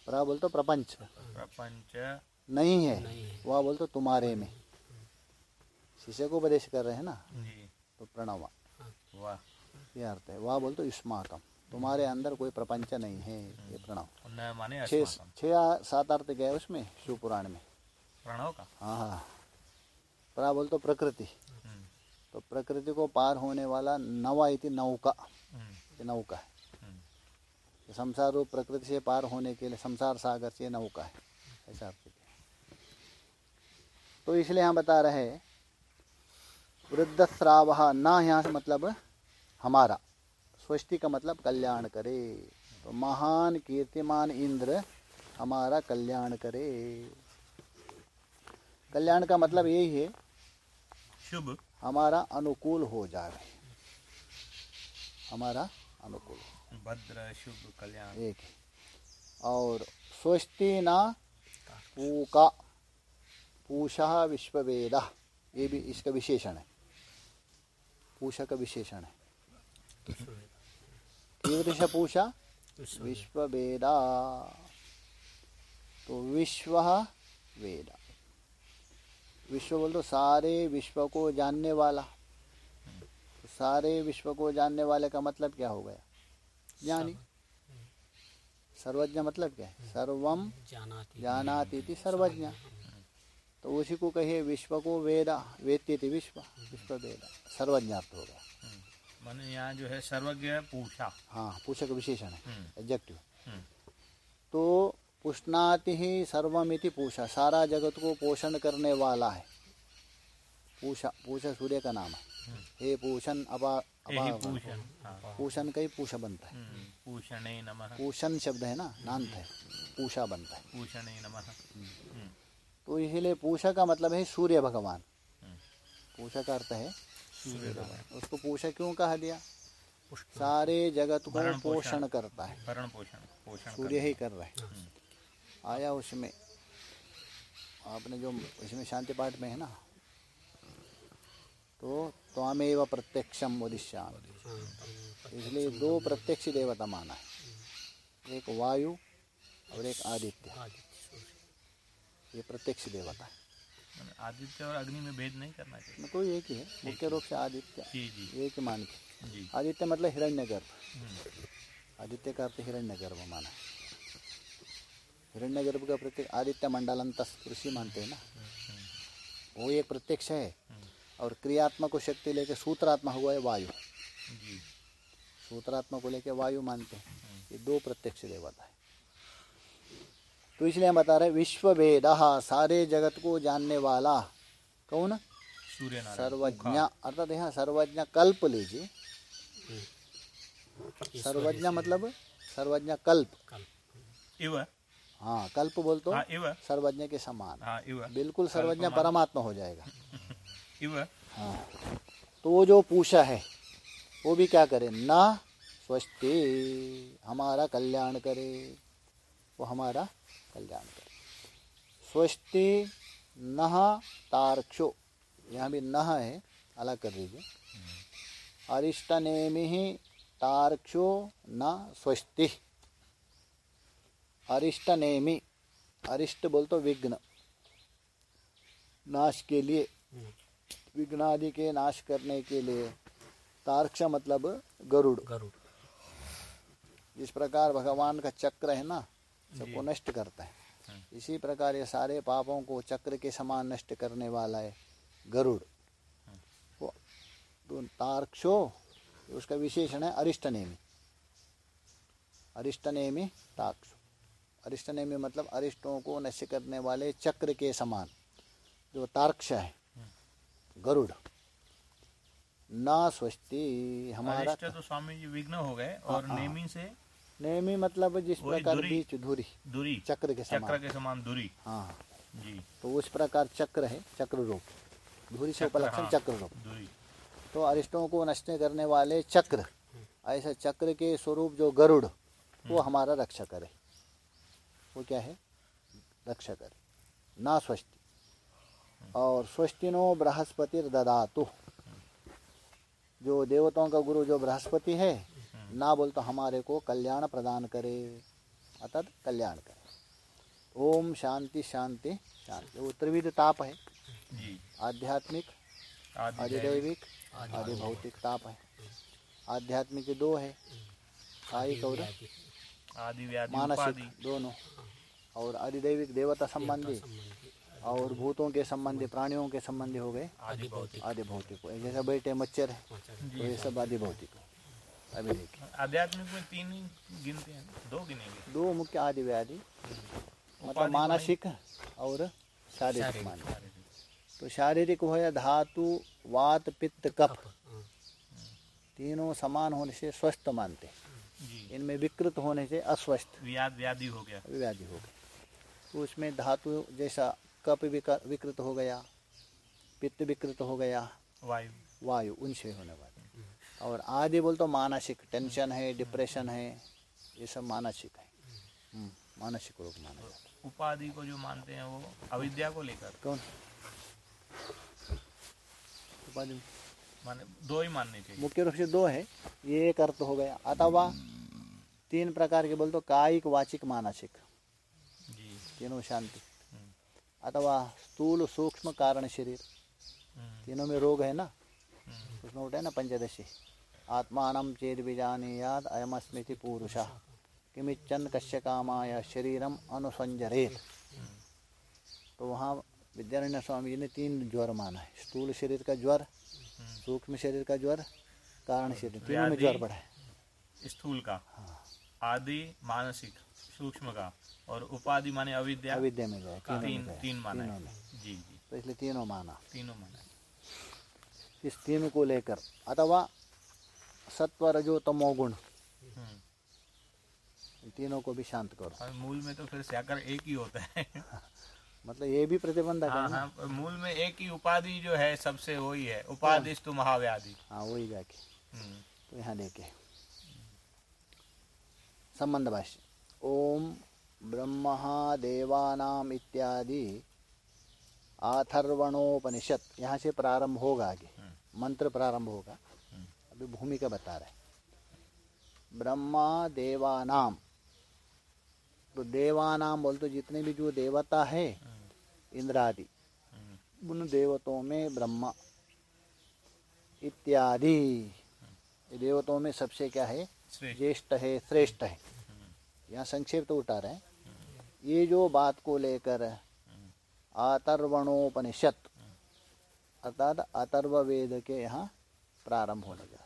प्र बोलते प्रपंच। प्रपंच। नहीं है। वह बोलते तुम्हारे में। शिष्य को उपदेश कर रहे हैं ना? तो प्रणव। वाह। ये अर्थ है। वह बोलते युष्माकम तुम्हारे अंदर कोई प्रपंच नहीं है ये प्रणव। माने छः छः सात अर्थ गए उसमें शिव पुराण में? प्रणव का? हाँ हाँ। प्रा बोलते प्रकृति। हम्म, तो प्रकृति को पार होने वाला नवा इति नौका। हम्म, ये नौका है। हम्म, संसार रूप प्रकृति से पार होने के लिए संसार सागर से नौका है। ऐसा अर्थ तो इसलिए हम बता रहे वृद्ध श्राव न यहाँ से मतलब हमारा। स्वस्ति का मतलब कल्याण करे। तो महान कीर्तिमान इंद्र हमारा कल्याण करे। कल्याण का मतलब यही है शुभ। हमारा अनुकूल हो जाए हमारा अनुकूल। भद्र शुभ कल्याण। एक और स्वस्ति न पूका पूषा विश्ववेद। ये भी इसका विशेषण है। पूषा का विशेषण है। कीदृश पूषा विश्व विश्ववेदा तो विश्व वेद। विश्व बोल तो सारे विश्व को जानने वाला। तो सारे विश्व को जानने वाले का मतलब क्या हो गया? ज्ञानी। सर्वज्ञ मतलब क्या है? सर्वम जानाति इति सर्वज्ञ। तो उसी को कहिए विश्व को वेदा। वेत्ती थी विश्व। विश्व वेदा सर्वज्ञार्थ हो गया। माने यहाँ जो है सर्वज्ञ पूछा हाँ पूछक विशेषण है एग्जेक्टिव हम्म, तो पुष्णाति ही सर्वमिति पूषा सारा जगत को पोषण करने वाला है। पूषा पूषा सूर्य का नाम है। हे पूषण अपा अपा पूषण हाँ। पूषण का ही पूषा बनता है। हम्म, पूषणे नमः। पूषण शब्द है ना नान्त है। पूषा बनता है। पूषणे नमः। हम्म, तो इसीलिए पूषा का मतलब है सूर्य भगवान। हम्म। पूषा का अर्थ है उसको पूषा क्यों कहा दिया? सारे जगत को पोषण। करता है। भरण पोषण पोषण सूर्य ही कर रहा है। आया उसमें। आपने जो इसमें शांति पाठ में है ना? तो त्वामेव प्रत्यक्षम वदिष्याम इसलिए दो प्रत्यक्ष देवता माना है। एक वायु और एक आदित्य। ये प्रत्यक्ष देवता है। आदित्य और अग्नि में भेद नहीं करना चाहिए। कोई एक ही है मुख्य रूप से आदित्य। जी जी। एक ही मान के जी। आदित्य मतलब हिरण्य गर्भ हम्म, आदित्य का अर्थ हिरण्य गर्भ माना। हिरण्य गर्भ का प्रत्येक आदित्य मंडलंत ऋषि मानते हैं ना? वो एक प्रत्यक्ष है। और क्रियात्मक को शक्ति लेके सूत्रात्मा हुआ है वायु। सूत्रात्मा को लेके वायु मानते हैं। ये दो प्रत्यक्ष देवता है। तो इसलिए हम बता रहे विश्व वेद सारे जगत को जानने वाला कौन? सूर्य सर्वज्ञ। अर्थात यहाँ सर्वज्ञ कल्प लीजिए। सर्वज्ञ मतलब? सर्वज्ञ कल्प। इव। हाँ कल्प बोल तो हाँ सर्वज्ञ के समान। हाँ बिल्कुल सर्वज्ञ परमात्मा हो जाएगा। इव। हाँ। तो वो जो पूछा है वो भी क्या करे? ना स्वस्ति हमारा कल्याण करे। वो हमारा कल्याण करे स्वस्ति नह तार्क्षो। यहाँ भी नह है अलग कर दीजिए। अरिष्ट नेमि ही तार्क्षो न स्वस्ति। अरिष्ट नेमि अरिष्ट बोल तो विघ्न। नाश के लिए विघ्न आदि के नाश करने के लिए। तार्क्ष मतलब गरुड़। गरुड़। जिस प्रकार भगवान का चक्र है ना सबको नष्ट करता है। इसी प्रकार ये सारे पापों को चक्र के समान नष्ट करने वाला है गरुड़। वो तो तार्क्षो उसका विशेषण है अरिष्ट नेमी अरिष्टनेमी ताक्षु अरिष्टनेमी मतलब अरिष्टों को नष्ट करने वाले चक्र के समान जो तार्क्ष है गरुड़। ना स्वस्ति हमारा तो स्वामी जी विघ्न हो गए और हाँ, हाँ। नेमी से नेमी मतलब जिस प्रकार बीच धुरी दूरी। चक्र के समान। चक्र के समान दूरी। हाँ। जी। तो उस प्रकार चक्र है चक्र रूप। धुरी से उपलक्षण हाँ। चक्र रूप। तो अरिष्टों को नष्ट करने वाले चक्र ऐसा चक्र के स्वरूप जो गरुड़ वो हमारा रक्षा करे वो क्या है? रक्षा करे ना स्वस्ति। और स्वस्तिनो बृहस्पति ददातु जो देवताओं का गुरु जो बृहस्पति है ना बोल तो हमारे को कल्याण प्रदान करे। अर्थात कल्याण करे। ओम शांति शांति शांति। वो त्रिविध ताप है। आध्यात्मिक अधिदैविक आदि भौतिक। ताप है। आध्यात्मिक दो है कायिक और मानसिक दोनों। और अधिदैविक देवता संबंधी। और भूतों के संबंधी प्राणियों के संबंधी हो गए। आदि भौतिक। आदि भौतिक। जैसे बैठे मच्छर है। तो ये सब आदि भौतिक। हो अभी देखिए आध्यात्मिक में तीन ही गिनते हैं दो गिनेंगे। दो मुख्य आदि व्याधि मतलब मानसिक और शारीरिक शारीरिक। मानसिक तो शारीरिक हो या धातु वात पित्त कफ। हाँ, तीनों समान होने से स्वस्थ मानते हैं। इनमें विकृत होने से अस्वस्थ। व्याध व्याधि हो गया। व्याधि हो गई तो उसमें धातु जैसा कप विकृत हो गया पित्त विकृत हो गया वायु। वायु उनसे होने वाले। और आदि बोल तो मानसिक टेंशन है डिप्रेशन है ये सब मानसिक है। हम्म, मानसिक रोग माना जाता है। उपाधि को जो मानते हैं वो अविद्या को लेकर। कौन? उपाधि। माने दो ही मानने चाहिए। मुख्य रूप से दो है। ये एक अर्थ हो गया। अथवा तीन प्रकार के बोल तो कायिक वाचिक मानसिक। तीनों शांति। हम्म, अथवा स्थूल सूक्ष्म कारण शरीर। हम्म, तीनों में रोग है ना? उसमें उठे ना पंचदशी। आत्मान चेद बीजानीयाद अयमस्मृति पुरुष। किमिच्चन कश्य कामाय शरीरम अनुसंजरेत तो वहाँ विद्यारण्य स्वामी जी ने तीन ज्वर माना है। स्थूल शरीर का ज्वर। सूक्ष्म शरीर का ज्वर कारण शरीर। तीनों में ज्वर बढ़ा है। स्थूल का हाँ। आदि मानसिक सूक्ष्म का और उपाधि माने अविद्या। अविद्या में गए तीनों तीन तीन माना तीनों में। जी जी। तो इसलिए तीनों माना। तीनों माना इस तीन को लेकर अथवा सत्व रजो तमो गुण हम्म, तीनों को भी शांत करो। और मूल में तो फिर साकर एक ही होता है। मतलब ये भी प्रतिबंधक हाँ है हाँ मूल में एक ही उपाधि जो है सबसे वही है। उपाधिस्तु महाव्याधि। हाँ वही जाके। हम्म, तो यहाँ देखे। संबंध भाष्य। ओम ब्रह्म देवानाम इत्यादि आथर्वणोपनिषद। यहाँ से प्रारंभ होगा आगे। मंत्र प्रारंभ होगा। हम्म, अभी भूमिका बता रहे ब्रह्मा देवानाम। तो देवानाम बोल तो जितने भी जो देवता है इंद्र आदि हम्म, उन देवताओं में ब्रह्मा इत्यादि। देवताओं में सबसे क्या है? ज्येष्ठ है श्रेष्ठ है। यहाँ संक्षेप तो उठा रहे हैं। ये जो बात को लेकर अतर्वणोपनिषद अर्थात अतर्व वेद के यहाँ प्रारंभ होने जा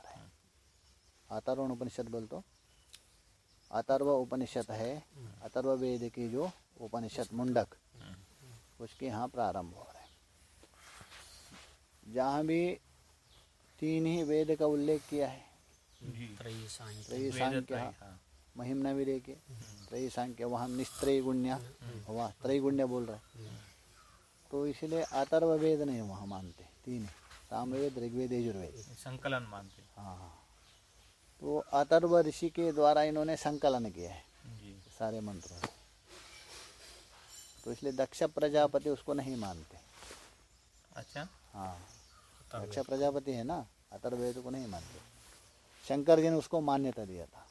अतर्वण उपनिषद बोल तो अतर्व उपनिषद है अतर्व वेद की जो उपनिषद मुंडक उसके यहाँ प्रारंभ हो रहे हैं जहाँ भी तीन ही वेद का उल्लेख किया है त्रयी सांख्य हाँ। महिमना भी लेके त्रयी सांख्य वहाँ निस्त्रय गुण्य हुआ त्रय गुण्य बोल रहे तो इसलिए अतर्व वेद नहीं वहाँ मानते तीन सामवेद ऋग्वेद यजुर्वेद संकलन मानते हैं। तो अतर्व ऋषि के द्वारा इन्होंने संकलन किया है जी। सारे मंत्रों को। तो इसलिए दक्ष प्रजापति उसको नहीं मानते। अच्छा? हाँ। दक्ष प्रजापति है ना? अतर्वेद को नहीं मानते। शंकर जी ने उसको मान्यता दिया था।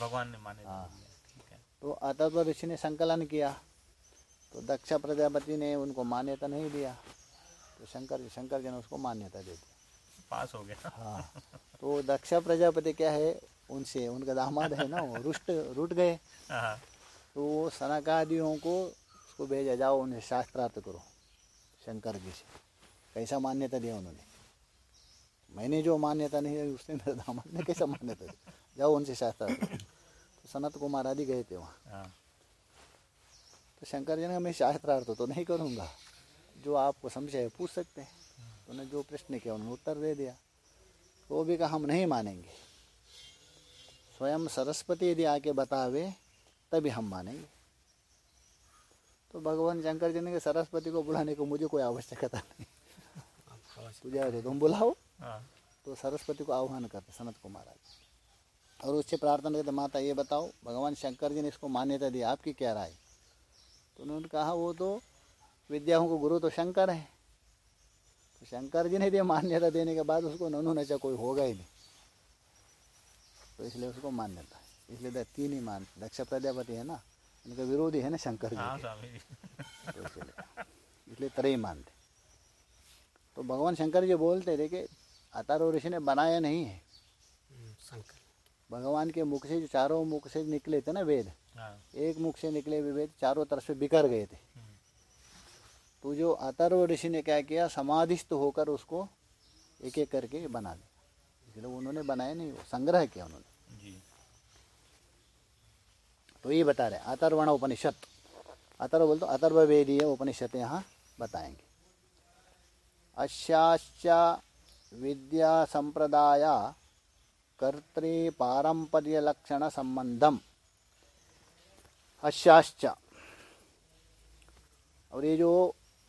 भगवान ने मान्यता। ठीक है। तो अतर्व ऋषि ने संकलन किया। तो दक्ष प्रजापति ने उनको मान्यता नहीं दिया। तो शंकर जी शंकर जी ने उसको मान्यता दे दी। पास हो गया। हाँ। तो दक्षा प्रजापति क्या है उनसे उनका दामाद है ना वो रुष्ट रुट गए। हाँ, तो वो सनाकादियों को उसको भेजा जाओ उन्हें शास्त्रार्थ करो शंकर जी से। कैसा मान्यता दिया उन्होंने? मैंने जो मान्यता नहीं दी उसने मेरे दामाद ने कैसा मान्यता दी? जाओ उनसे शास्त्रार्थ करो। तो सनत कुमार आदि गए थे वहाँ। हाँ। तो शंकर जी ने मैं शास्त्रार्थ तो नहीं करूँगा। जो आपको समझे पूछ सकते हैं। उन्होंने जो प्रश्न किया उन्होंने उत्तर दे दिया। वो भी कहा हम नहीं मानेंगे। स्वयं सरस्वती यदि आके बतावे तभी हम मानेंगे। तो भगवान शंकर जी ने सरस्वती को बुलाने को मुझे कोई आवश्यकता नहीं। आवश्यक- तो तुम बुलाओ। हाँ। तो सरस्वती को आह्वान करते सनत कुमार महाराज और उससे प्रार्थना करते माता ये बताओ भगवान शंकर जी ने इसको मान्यता दी आपकी क्या राय? तो उन्होंने कहा वो तो विद्याओं को गुरु तो शंकर है। तो शंकर जी ने दिया मान्यता देने के बाद उसको ननु नचा कोई होगा ही नहीं। तो इसलिए उसको मान्यता। है इसलिए दे- तीन ही मान दक्ष प्रजापति है ना? उनका विरोधी है ना शंकर जी? हाँ तो इसलिए इसलिए तरह ही मानते। तो भगवान शंकर जी बोलते थे कि अतारो ऋषि ने बनाया नहीं है। हम्म, शंकर। भगवान के मुख से जो चारों मुख से निकले थे ना वेद हाँ। एक मुख से निकले हुए वेद चारों तरफ़ से बिखर गए थे। तो जो अतर्व ऋषि ने क्या किया? समाधिस्थ होकर उसको एक एक करके बना दिया इसलिए उन्होंने बनाया नहीं वो संग्रह किया उन्होंने। जी। तो ये बता रहे अतर्वण उपनिषद। अतर्व बोल तो अतर्ववेदीय उपनिषद यहाँ बताएँगे। अश्याश्च विद्या संप्रदाय कर्तृ पारंपर्य लक्षण संबंधम। अश्याश्च। और ये जो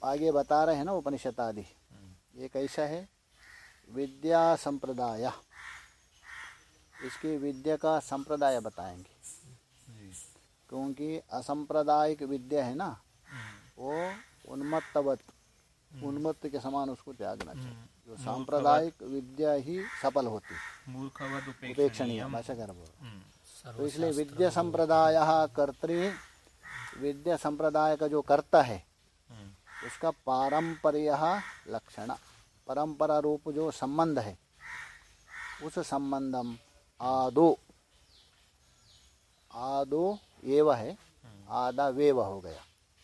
आगे बता रहे हैं ना उपनिषद आदि। ये कैसा है? विद्या संप्रदाय। इसकी विद्या का संप्रदाय बताएँगे। क्योंकि असंप्रदायिक विद्या है ना हम्म, वो उन्मत्तवत उन्मत्त के समान उसको त्यागना चाहिए। हम्म, जो सांप्रदायिक विद्या ही सफल होती। मूर्खवत उपेक्षणीय। भाषा कर बोल। हम्म, तो इसलिए विद्या संप्रदाय कर्तृ विद्या संप्रदाय का जो कर्ता है हम्म, उसका पारंपर्य लक्षण परंपरा रूप जो संबंध है उस संबंधम आदो आदो एव है आदा वेव हो गया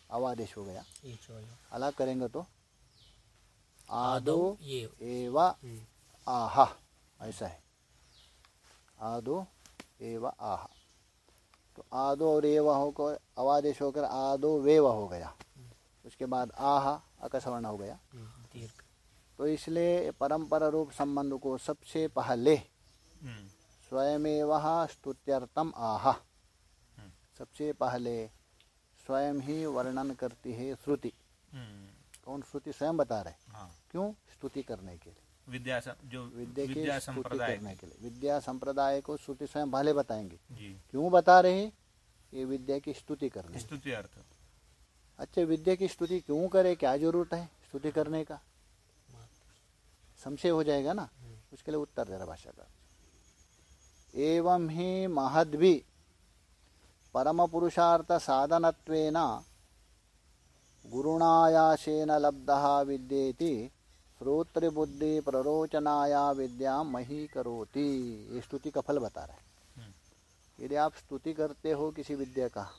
अवादेश हो गया। अलग करेंगे तो आदो एव। हम्म, आहा ऐसा है। आदो एव आहा। तो आदो और एव होकर अवादेश होकर आदो वेव हो गया। उसके बाद आहा अकसवर्ण हो गया। हम्म, तो इसलिए परंपरा रूप संबंध को सबसे पहले हम्म, स्वयमेव स्तुत्यर्थम आह। सबसे पहले स्वयं ही वर्णन करती है श्रुति। हम्म, कौन श्रुति? स्वयं बता रहे हाँ। क्यों? स्तुति करने के लिए। विद्या जो विद्या की स्तुति करने के लिए। विद्या संप्रदाय को श्रुति स्वयं पहले बताएँगे। क्यों बता रहे हैं? ये विद्या की स्तुति करने। स्तुति अर्थ। अच्छा विद्या की स्तुति क्यों करे? क्या ज़रूरत है स्तुति करने का? संशय हो जाएगा ना? उसके लिए उत्तर दे रहा भाषा का एवं ही महद्भि परम पुरुषार्थ साधनत्वेन गुरुणायासेन लब्धः विद्येति श्रोत्रबुद्धि प्ररोचनाया विद्या मही करोति। ये स्तुति का फल बता रहा है। हम्म, यदि आप स्तुति करते हो किसी विद्या का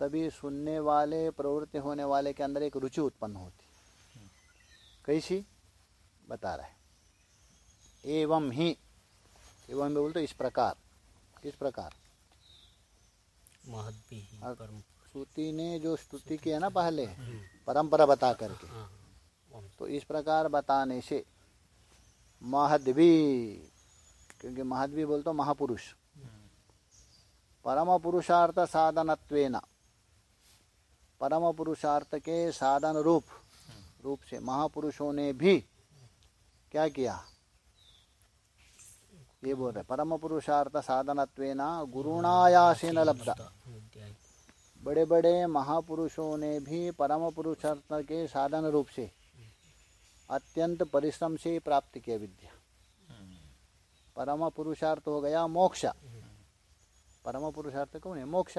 तभी सुनने वाले प्रवृत्ति होने वाले के अंदर एक रुचि उत्पन्न होती। कैसी? बता रहा है। एवं ही। एवं में बोलते इस प्रकार। किस प्रकार? ही श्रुति ने जो स्तुति की है ना पहले परंपरा बता करके। हाँ हाँ। तो इस प्रकार बताने से महद्वी क्योंकि महद्वी बोलते महापुरुष। परम पुरुषार्थ साधनत्वेन। परम पुरुषार्थ के साधन रूप रूप से महापुरुषों ने भी क्या किया? ये बोल रहे परम पुरुषार्थ साधनत्वेन गुरुणायासेन लब्धा। बड़े बड़े महापुरुषों ने भी परम पुरुषार्थ के साधन रूप से अत्यंत परिश्रम से प्राप्त किया विद्या। परम पुरुषार्थ हो गया मोक्ष। परम पुरुषार्थ कौन है? मोक्ष।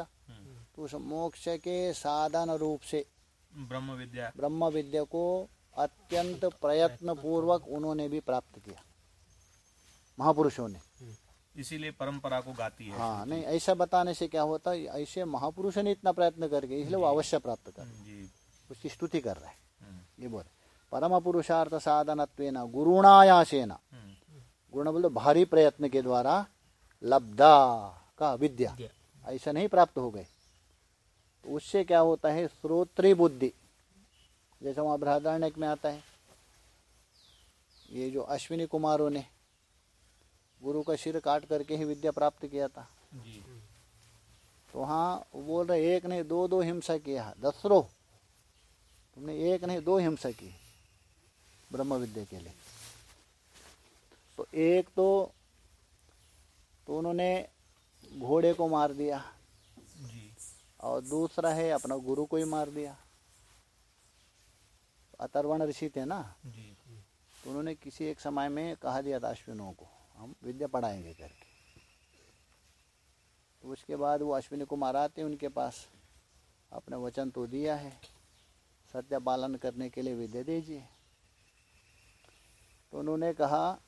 तो उस मोक्ष के साधन रूप से ब्रह्म विद्या ब्रह्म विद्या को अत्यंत प्रयत्न पूर्वक उन्होंने भी प्राप्त किया। महापुरुषों ने। इसीलिए परंपरा को गाती है। हाँ नहीं ऐसा बताने से क्या होता है ऐसे महापुरुषों ने इतना प्रयत्न करके इसलिए वो अवश्य प्राप्त कर उसकी स्तुति कर रहा है। हम्म, ये बोल परम पुरुषार्थ साधनत्वेन गुरुणायासेन। हम्म, गुण बोलो भारी प्रयत्न के द्वारा लब्धा का विद्या। ऐसा नहीं प्राप्त हो गए। तो उससे क्या होता है? श्रोत्री बुद्धि। जैसा वहाँ बृहदारण्यक में आता है। ये जो अश्विनी कुमारों ने गुरु का सिर काट करके ही विद्या प्राप्त किया था। जी। तो वो बोल रहे एक नहीं दो दो हिंसा किया दसरो। तुमने एक नहीं दो हिंसा की ब्रह्म विद्या के लिए। तो एक तो तो उन्होंने घोड़े को मार दिया। और दूसरा है अपना गुरु को ही मार दिया। अतर्वण ऋषि थे ना? जी तो उन्होंने किसी एक समय में कहा दिया था अश्विनों को हम विद्या पढ़ाएँगे करके। तो उसके बाद वो अश्विनी कुमार आते उनके पास अपने वचन तो दिया है सत्य पालन करने के लिए विद्या दीजिए। तो उन्होंने कहा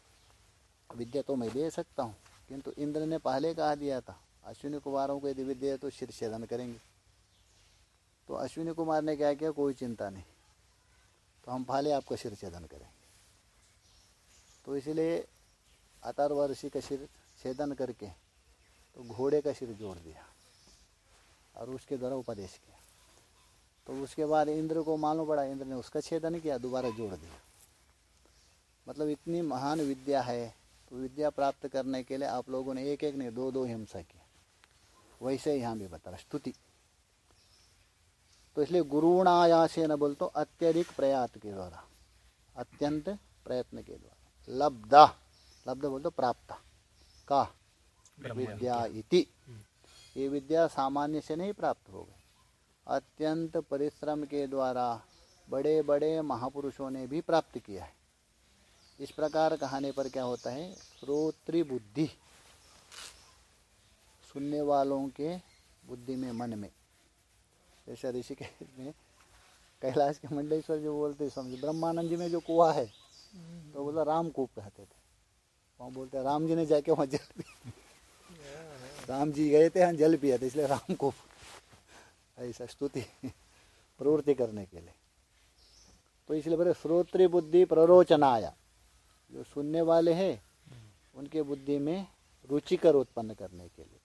विद्या तो मैं दे सकता हूँ किंतु इंद्र ने पहले कहा दिया था अश्विनी कुमारों को यदि विद्या तो शिर छेदन करेंगे। तो अश्विनी कुमार ने क्या किया? कोई चिंता नहीं। तो हम पहले आपका सिर छेदन करेंगे। तो इसलिए अतर्व ऋषि का सिर छेदन करके तो घोड़े का सिर जोड़ दिया और उसके द्वारा उपदेश किया। तो उसके बाद इंद्र को मालूम पड़ा, इंद्र ने उसका छेदन किया, दोबारा जोड़ दिया। मतलब इतनी महान विद्या है तो विद्या प्राप्त करने के लिए आप लोगों ने एक एक ने दो दो हिंसा की। वैसे ही यहाँ भी बता रहा स्तुति। तो इसलिए गुरुणायासे न बोल तो अत्यधिक प्रयात के द्वारा अत्यंत प्रयत्न के द्वारा। लब्धा लब्ध बोल तो प्राप्त। का? विद्या इति। ये विद्या सामान्य से नहीं प्राप्त हो गई। अत्यंत परिश्रम के द्वारा बड़े बड़े महापुरुषों ने भी प्राप्त किया है। इस प्रकार कहने पर क्या होता है? श्रोत्री बुद्धि। सुनने वालों के बुद्धि में मन में। जैसे ऋषिकेश में कैलाश के मंडलेश्वर जो बोलते समझे? ब्रह्मानंद जी में जो कुआ है तो बोला राम रामकूप कहते थे। वहाँ बोलते हैं, राम जी ने जाके वहाँ जल पी। राम जी गए थे हम जल पिया थे इसलिए राम रामकूप ऐसा स्तुति प्रवृत्ति करने के लिए। तो इसलिए बोले श्रोत्री बुद्धि प्ररोचनाया। जो सुनने वाले हैं उनके बुद्धि में रुचिकर उत्पन्न करने के लिए।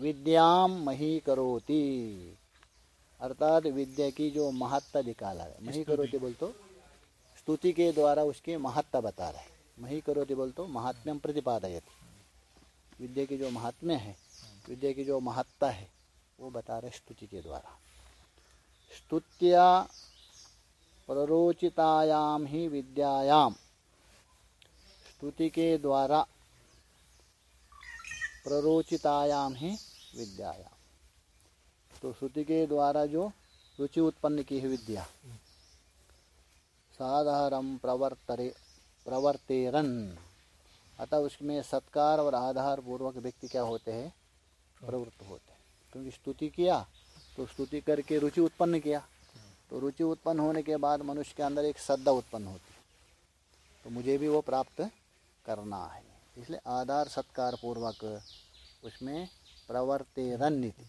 विद्याम मही करोति। अर्थात विद्या की जो महत्ता निकाला है। मही करोति बोल तो स्तुति के द्वारा उसकी महत्ता बता रहा है। मही करोति बोल तो महात्म्यम प्रतिपादयति। विद्या की जो महात्म्य है विद्या की जो महत्ता है वो बता रहे स्तुति के द्वारा। स्तुत्या प्ररोचितायाम ही विद्यायाम स्तुति के द्वारा प्ररोचितायाम ही विद्यायाम तो स्तुति के द्वारा जो रुचि उत्पन्न की है विद्या साधारम प्रवर्तरे, प्रवर्तेरन। अतः उसमें सत्कार और आधार पूर्वक व्यक्ति क्या होते हैं? प्रवृत्त होते हैं। क्योंकि स्तुति किया तो स्तुति करके रुचि उत्पन्न किया। तो रुचि उत्पन्न होने के बाद मनुष्य के अंदर एक श्रद्धा उत्पन्न होती है। तो मुझे भी वो प्राप्त करना है। इसलिए आधार सत्कार पूर्वक उसमें प्रवर्तेरन नीति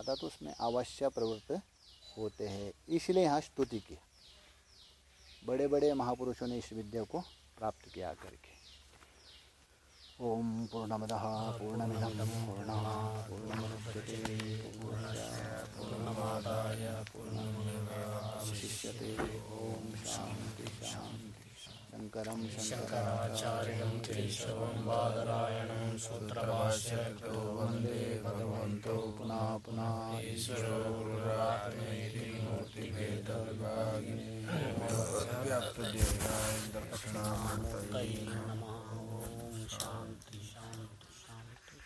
अतः तो उसमें अवश्य प्रवृत्त होते हैं। इसलिए यहाँ स्तुति की। बड़े बड़े महापुरुषों ने इस विद्या को प्राप्त किया करके। ओम पूर्णमदः पूर्णमिदं पूर्णात् पूर्णमुदच्यते पूर्णस्य पूर्णमादाय पूर्णमेवावशिष्यते ओम शांति शांति शंकरं शङ्कराचार्यं केशवं बादरायणं सूत्रभाष्यकृतो वंदे भगवन्तो पुनः पुनः ईश्वरो गुरुरात्मेति मूर्तिभेदविभागिने व्याप्तदेहाय दक्षिणामूर्तये नमः।